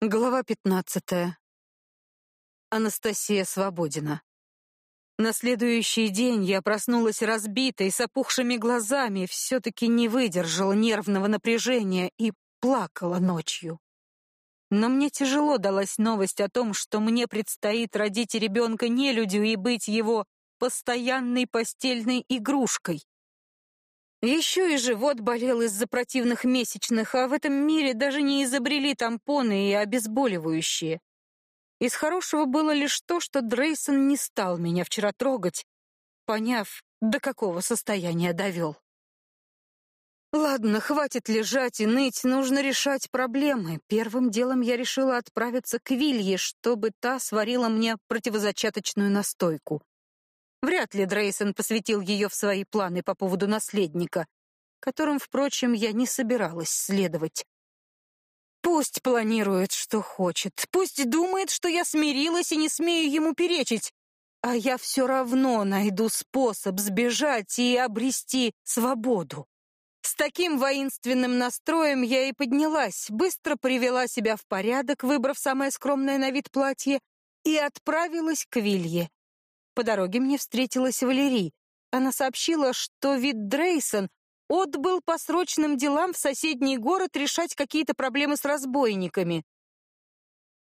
Глава пятнадцатая. Анастасия Свободина. На следующий день я проснулась разбитой, с опухшими глазами, все-таки не выдержала нервного напряжения и плакала ночью. Но мне тяжело далась новость о том, что мне предстоит родить ребенка нелюдью и быть его постоянной постельной игрушкой. Еще и живот болел из-за противных месячных, а в этом мире даже не изобрели тампоны и обезболивающие. Из хорошего было лишь то, что Дрейсон не стал меня вчера трогать, поняв, до какого состояния довел. Ладно, хватит лежать и ныть, нужно решать проблемы. Первым делом я решила отправиться к Вилье, чтобы та сварила мне противозачаточную настойку. Вряд ли Дрейсон посвятил ее в свои планы по поводу наследника, которым, впрочем, я не собиралась следовать. Пусть планирует, что хочет, пусть думает, что я смирилась и не смею ему перечить, а я все равно найду способ сбежать и обрести свободу. С таким воинственным настроем я и поднялась, быстро привела себя в порядок, выбрав самое скромное на вид платье, и отправилась к Вилье. По дороге мне встретилась Валерий. Она сообщила, что вид Дрейсон отбыл по срочным делам в соседний город решать какие-то проблемы с разбойниками.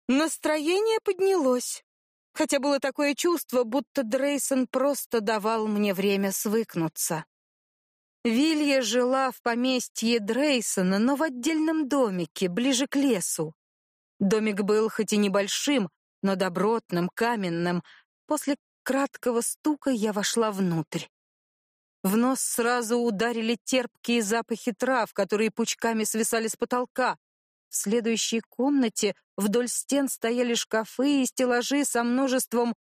Настроение поднялось, хотя было такое чувство, будто Дрейсон просто давал мне время свыкнуться. Вилья жила в поместье Дрейсона, но в отдельном домике, ближе к лесу. Домик был хоть и небольшим, но добротным, каменным. После краткого стука я вошла внутрь. В нос сразу ударили терпкие запахи трав, которые пучками свисали с потолка. В следующей комнате вдоль стен стояли шкафы и стеллажи со множеством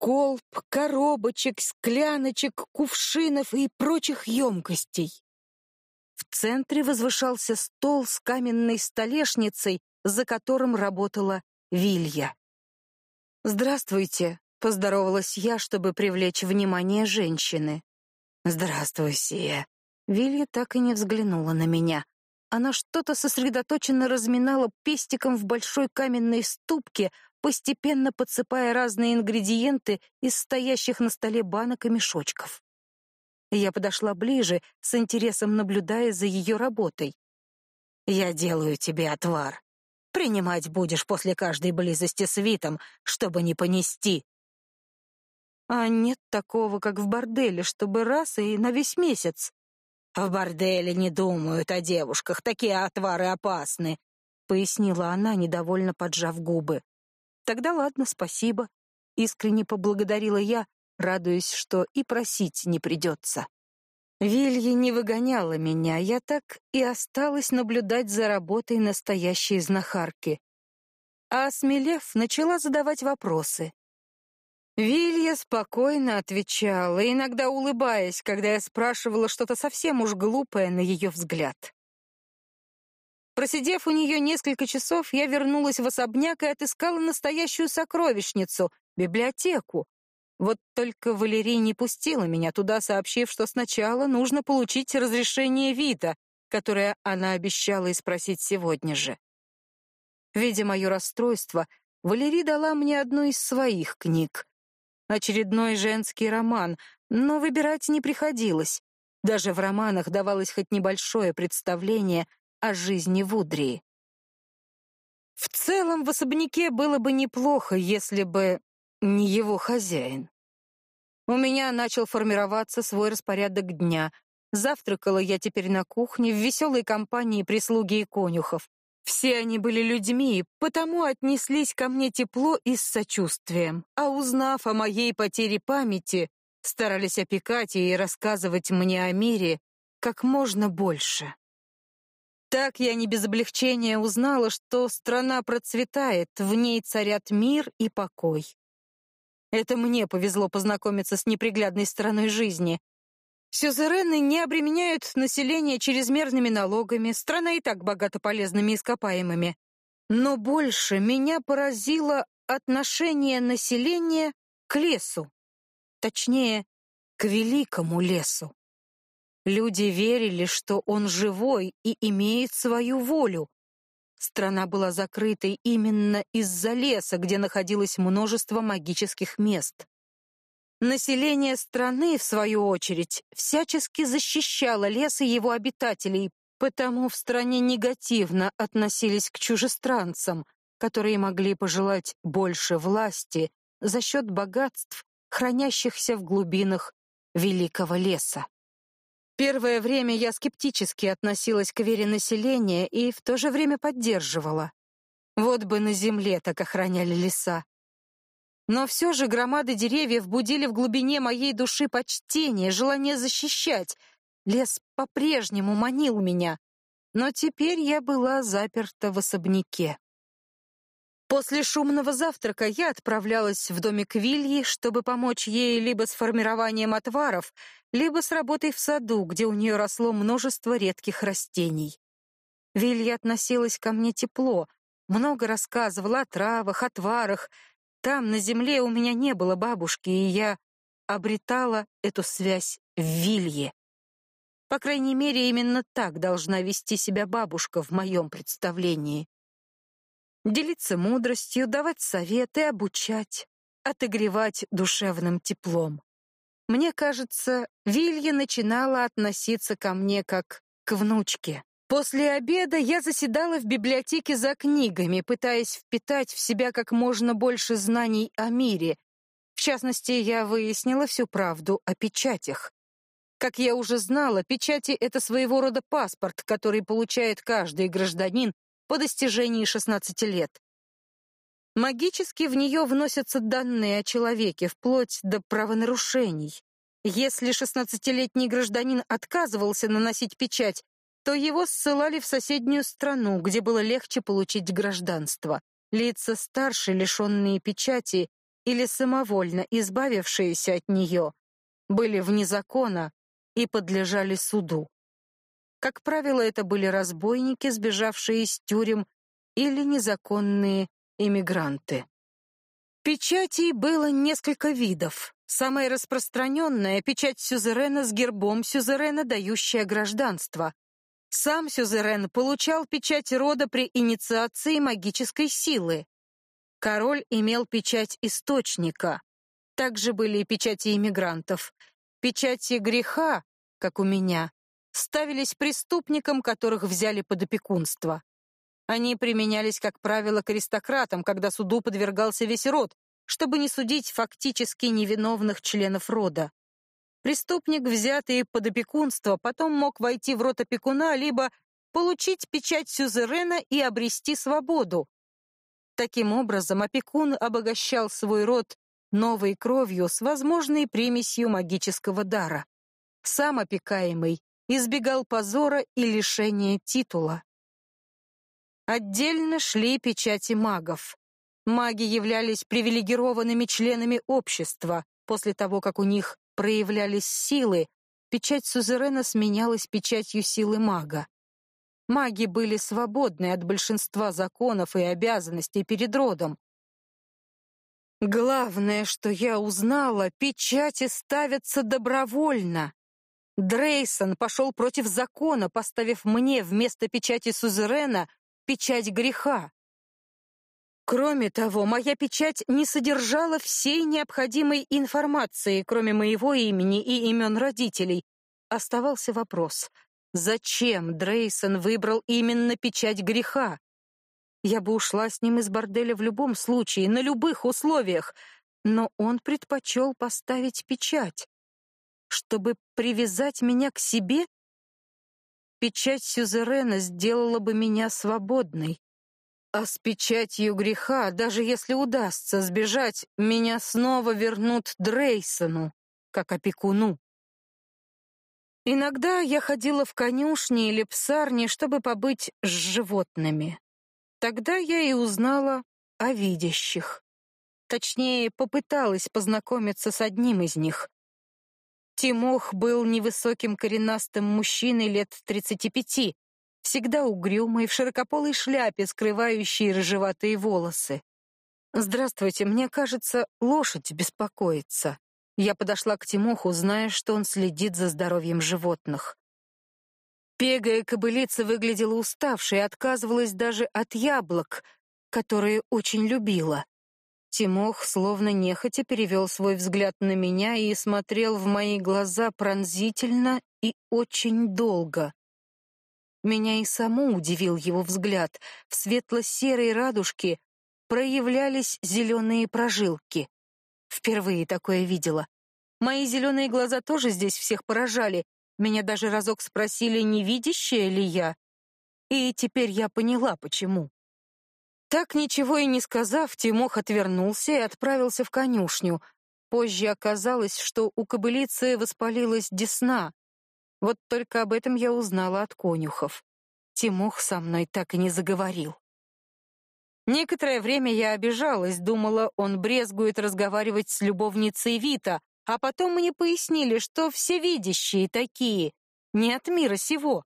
колб, коробочек, скляночек, кувшинов и прочих емкостей. В центре возвышался стол с каменной столешницей, за которым работала Вилья. «Здравствуйте», Поздоровалась я, чтобы привлечь внимание женщины. «Здравствуй, Сия». Вилья так и не взглянула на меня. Она что-то сосредоточенно разминала пестиком в большой каменной ступке, постепенно подсыпая разные ингредиенты из стоящих на столе банок и мешочков. Я подошла ближе, с интересом наблюдая за ее работой. «Я делаю тебе отвар. Принимать будешь после каждой близости с Витом, чтобы не понести», а нет такого, как в борделе, чтобы раз и на весь месяц. В борделе не думают о девушках, такие отвары опасны, пояснила она, недовольно поджав губы. Тогда ладно, спасибо, искренне поблагодарила я, радуясь, что и просить не придется. Вилья не выгоняла меня, я так и осталась наблюдать за работой настоящей знахарки. А осмелев, начала задавать вопросы. Вилья спокойно отвечала, иногда улыбаясь, когда я спрашивала что-то совсем уж глупое на ее взгляд. Просидев у нее несколько часов, я вернулась в особняк и отыскала настоящую сокровищницу — библиотеку. Вот только Валерий не пустила меня туда, сообщив, что сначала нужно получить разрешение Вита, которое она обещала испросить сегодня же. Видя мое расстройство, Валерий дала мне одну из своих книг — очередной женский роман, но выбирать не приходилось. Даже в романах давалось хоть небольшое представление о жизни Вудрии. В целом, в особняке было бы неплохо, если бы не его хозяин. У меня начал формироваться свой распорядок дня. Завтракала я теперь на кухне в веселой компании прислуги и конюхов. Все они были людьми, потому отнеслись ко мне тепло и с сочувствием, а узнав о моей потере памяти, старались опекать и рассказывать мне о мире как можно больше. Так я не без облегчения узнала, что страна процветает, в ней царят мир и покой. Это мне повезло познакомиться с неприглядной стороной жизни, Сюзерены не обременяют население чрезмерными налогами, страна и так богата полезными ископаемыми. Но больше меня поразило отношение населения к лесу. Точнее, к великому лесу. Люди верили, что он живой и имеет свою волю. Страна была закрытой именно из-за леса, где находилось множество магических мест. Население страны, в свою очередь, всячески защищало лес и его обитателей, потому в стране негативно относились к чужестранцам, которые могли пожелать больше власти за счет богатств, хранящихся в глубинах великого леса. Первое время я скептически относилась к вере населения и в то же время поддерживала. Вот бы на земле так охраняли леса. Но все же громады деревьев будили в глубине моей души почтение, желание защищать. Лес по-прежнему манил меня, но теперь я была заперта в особняке. После шумного завтрака я отправлялась в домик Вильи, чтобы помочь ей либо с формированием отваров, либо с работой в саду, где у нее росло множество редких растений. Вилья относилась ко мне тепло, много рассказывала о травах, отварах. Там, на земле, у меня не было бабушки, и я обретала эту связь в Вилье. По крайней мере, именно так должна вести себя бабушка в моем представлении делиться мудростью, давать советы, обучать, отогревать душевным теплом. Мне кажется, Вилья начинала относиться ко мне как к внучке. После обеда я заседала в библиотеке за книгами, пытаясь впитать в себя как можно больше знаний о мире. В частности, я выяснила всю правду о печатях. Как я уже знала, печати — это своего рода паспорт, который получает каждый гражданин по достижении 16 лет. Магически в нее вносятся данные о человеке, вплоть до правонарушений. Если 16-летний гражданин отказывался наносить печать, то его ссылали в соседнюю страну, где было легче получить гражданство. Лица старше, лишенные печати, или самовольно избавившиеся от нее, были вне закона и подлежали суду. Как правило, это были разбойники, сбежавшие из тюрем, или незаконные иммигранты. Печатей было несколько видов. Самая распространенная — печать сюзерена с гербом сюзерена, дающая гражданство. Сам сюзерен получал печать рода при инициации магической силы. Король имел печать источника. Также были и печати иммигрантов. Печати греха, как у меня, ставились преступникам, которых взяли под опекунство. Они применялись, как правило, к аристократам, когда суду подвергался весь род, чтобы не судить фактически невиновных членов рода. Преступник, взятый под опекунство, потом мог войти в род опекуна, либо получить печать сюзерена и обрести свободу. Таким образом, опекун обогащал свой род новой кровью с возможной примесью магического дара. Сам опекаемый избегал позора и лишения титула. Отдельно шли печати магов. Маги являлись привилегированными членами общества. После того, как у них проявлялись силы, печать сузерена сменялась печатью силы мага. Маги были свободны от большинства законов и обязанностей перед родом. Главное, что я узнала, печати ставятся добровольно. Дрейсон пошел против закона, поставив мне вместо печати сузерена печать греха. Кроме того, моя печать не содержала всей необходимой информации, кроме моего имени и имен родителей. Оставался вопрос, зачем Дрейсон выбрал именно печать греха? Я бы ушла с ним из борделя в любом случае, на любых условиях, но он предпочел поставить печать чтобы привязать меня к себе? Печать сюзерена сделала бы меня свободной. А с печатью греха, даже если удастся сбежать, меня снова вернут Дрейсону, как опекуну. Иногда я ходила в конюшни или псарни, чтобы побыть с животными. Тогда я и узнала о видящих. Точнее, попыталась познакомиться с одним из них. Тимох был невысоким коренастым мужчиной лет тридцати пяти, всегда угрюмый, в широкополой шляпе, скрывающей рыжеватые волосы. «Здравствуйте, мне кажется, лошадь беспокоится». Я подошла к Тимоху, зная, что он следит за здоровьем животных. Пегая кобылица выглядела уставшей и отказывалась даже от яблок, которые очень любила. Тимох словно нехотя перевел свой взгляд на меня и смотрел в мои глаза пронзительно и очень долго. Меня и саму удивил его взгляд. В светло-серой радужке проявлялись зеленые прожилки. Впервые такое видела. Мои зеленые глаза тоже здесь всех поражали. Меня даже разок спросили, не видящая ли я. И теперь я поняла, почему. Так ничего и не сказав, Тимох отвернулся и отправился в конюшню. Позже оказалось, что у кобылицы воспалилась десна. Вот только об этом я узнала от конюхов. Тимох со мной так и не заговорил. Некоторое время я обижалась, думала, он брезгует разговаривать с любовницей Вита, а потом мне пояснили, что все видящие такие, не от мира сего.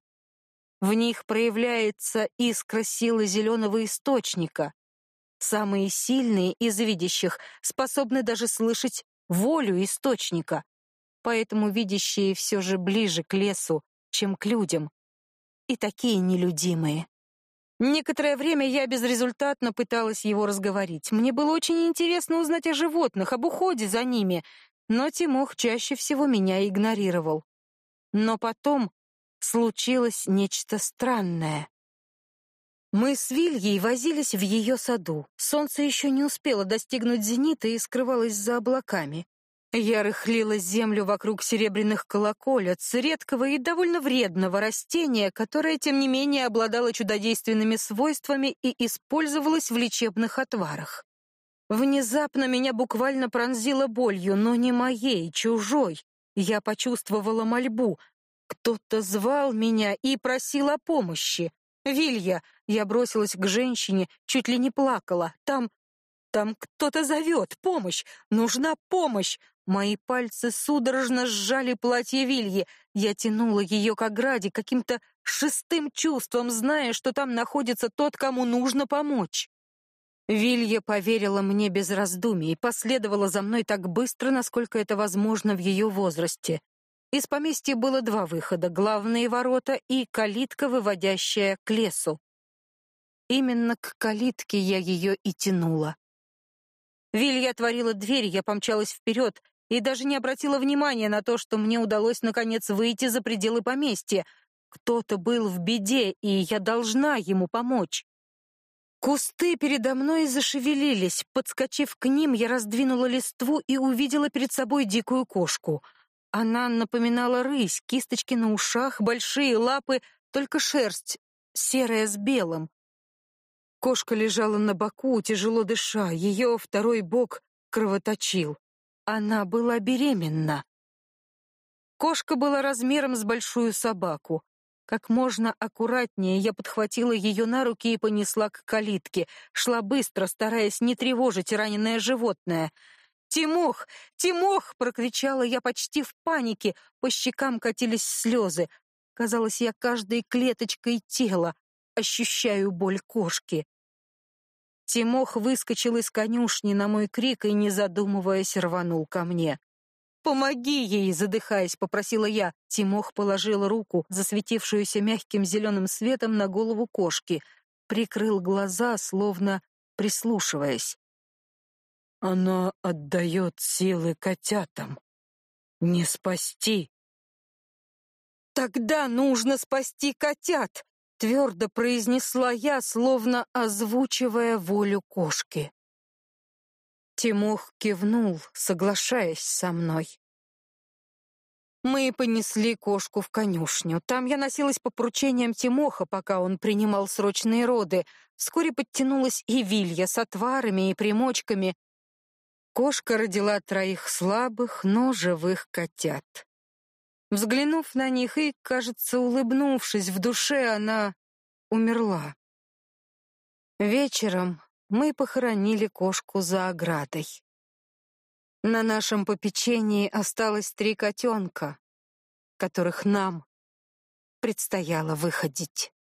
В них проявляется искра силы зеленого источника. Самые сильные из видящих способны даже слышать волю источника. Поэтому видящие все же ближе к лесу, чем к людям. И такие нелюдимые. Некоторое время я безрезультатно пыталась его разговорить. Мне было очень интересно узнать о животных, об уходе за ними, но Тимох чаще всего меня игнорировал. Но потом случилось нечто странное. Мы с Вильей возились в ее саду. Солнце еще не успело достигнуть зенита и скрывалось за облаками. Я рыхлила землю вокруг серебряных колоколец, редкого и довольно вредного растения, которое, тем не менее, обладало чудодейственными свойствами и использовалось в лечебных отварах. Внезапно меня буквально пронзило болью, но не моей, чужой. Я почувствовала мольбу, кто-то звал меня и просил о помощи. Вилья, я бросилась к женщине, чуть ли не плакала. Там там кто-то зовет. Помощь! Нужна помощь! Мои пальцы судорожно сжали платье Вильи. Я тянула ее к ограде каким-то шестым чувством, зная, что там находится тот, кому нужно помочь. Вилья поверила мне без раздумий и последовала за мной так быстро, насколько это возможно в ее возрасте. Из поместья было два выхода: главные ворота и калитка, выводящая к лесу. Именно к калитке я ее и тянула. Вилья отворила дверь, я помчалась вперед и даже не обратила внимания на то, что мне удалось наконец выйти за пределы поместья. Кто-то был в беде, и я должна ему помочь. Кусты передо мной зашевелились. Подскочив к ним, я раздвинула листву и увидела перед собой дикую кошку — она напоминала рысь, кисточки на ушах, большие лапы, только шерсть серая с белым. Кошка лежала на боку, тяжело дыша, ее второй бок кровоточил. Она была беременна. Кошка была размером с большую собаку. Как можно аккуратнее я подхватила ее на руки и понесла к калитке, шла быстро, стараясь не тревожить раненое животное — «Тимох! Тимох!» — прокричала я почти в панике. По щекам катились слезы. Казалось, я каждой клеточкой тела ощущаю боль кошки. Тимох выскочил из конюшни на мой крик и, не задумываясь, рванул ко мне. «Помоги ей!» — задыхаясь, попросила я. Тимох положил руку, засветившуюся мягким зеленым светом, на голову кошки, прикрыл глаза, словно прислушиваясь. Она отдает силы котятам. Не спасти. Тогда нужно спасти котят, твердо произнесла я, словно озвучивая волю кошки. Тимох кивнул, соглашаясь со мной. Мы понесли кошку в конюшню. Там я носилась по поручениям Тимоха, пока он принимал срочные роды. Вскоре подтянулась и Вилья с отварами и примочками. Кошка родила троих слабых, но живых котят. Взглянув на них и, кажется, улыбнувшись в душе, она умерла. Вечером мы похоронили кошку за оградой. На нашем попечении осталось три котенка, которых нам предстояло выходить.